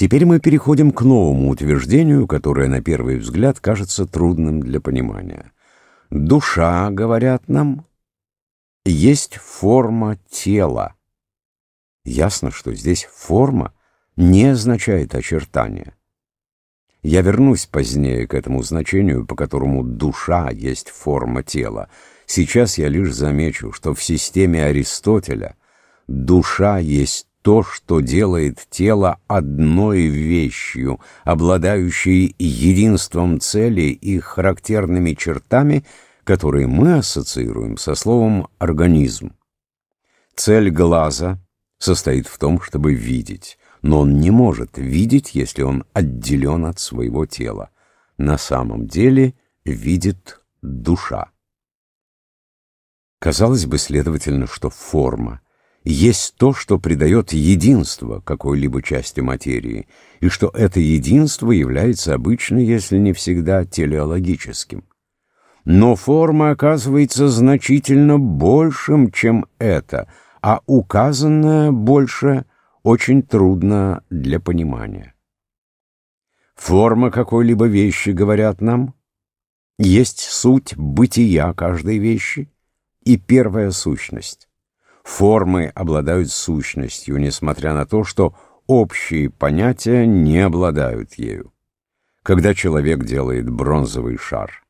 Теперь мы переходим к новому утверждению, которое на первый взгляд кажется трудным для понимания. Душа, говорят нам, есть форма тела. Ясно, что здесь форма не означает очертания. Я вернусь позднее к этому значению, по которому душа есть форма тела. Сейчас я лишь замечу, что в системе Аристотеля душа есть то, что делает тело одной вещью, обладающей единством целей и характерными чертами, которые мы ассоциируем со словом «организм». Цель глаза состоит в том, чтобы видеть, но он не может видеть, если он отделен от своего тела. На самом деле видит душа. Казалось бы, следовательно, что форма — есть то, что придает единство какой-либо части материи, и что это единство является обычно, если не всегда, телеологическим. Но форма оказывается значительно большим, чем это, а указанное больше очень трудно для понимания. Форма какой-либо вещи, говорят нам, есть суть бытия каждой вещи и первая сущность. Формы обладают сущностью, несмотря на то, что общие понятия не обладают ею. Когда человек делает бронзовый шар,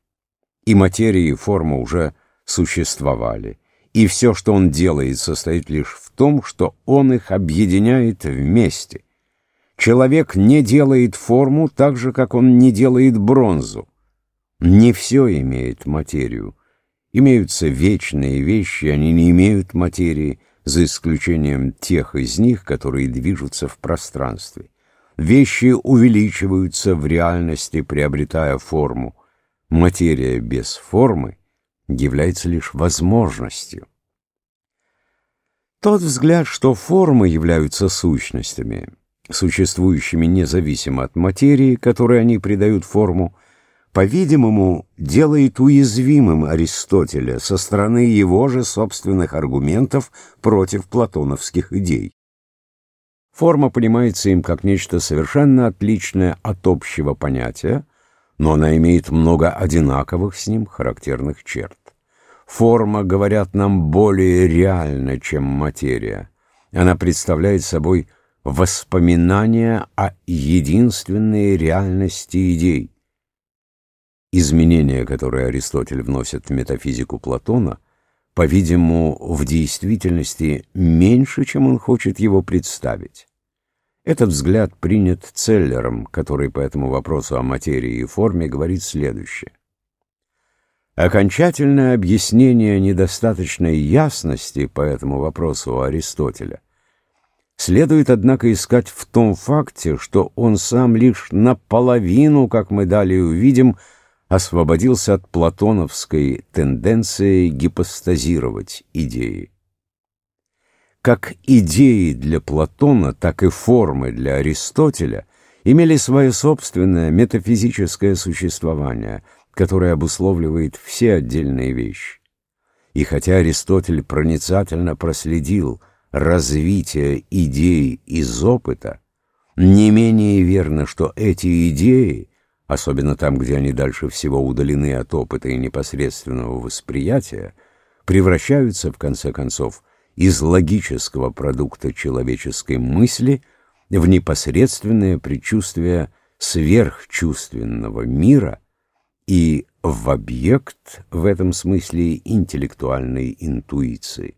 и материя и форма уже существовали, и все, что он делает, состоит лишь в том, что он их объединяет вместе. Человек не делает форму так же, как он не делает бронзу. Не все имеет материю, Имеются вечные вещи, они не имеют материи, за исключением тех из них, которые движутся в пространстве. Вещи увеличиваются в реальности, приобретая форму. Материя без формы является лишь возможностью. Тот взгляд, что формы являются сущностями, существующими независимо от материи, которой они придают форму, по-видимому, делает уязвимым Аристотеля со стороны его же собственных аргументов против платоновских идей. Форма понимается им как нечто совершенно отличное от общего понятия, но она имеет много одинаковых с ним характерных черт. Форма, говорят нам, более реальна, чем материя. Она представляет собой воспоминания о единственной реальности идей. Изменения, которые Аристотель вносит в метафизику Платона, по-видимому, в действительности меньше, чем он хочет его представить. Этот взгляд принят Целлером, который по этому вопросу о материи и форме говорит следующее. Окончательное объяснение недостаточной ясности по этому вопросу у Аристотеля следует, однако, искать в том факте, что он сам лишь наполовину, как мы далее увидим, освободился от платоновской тенденции гипостазировать идеи. Как идеи для Платона, так и формы для Аристотеля имели свое собственное метафизическое существование, которое обусловливает все отдельные вещи. И хотя Аристотель проницательно проследил развитие идей из опыта, не менее верно, что эти идеи особенно там, где они дальше всего удалены от опыта и непосредственного восприятия, превращаются, в конце концов, из логического продукта человеческой мысли в непосредственное предчувствие сверхчувственного мира и в объект, в этом смысле, интеллектуальной интуиции.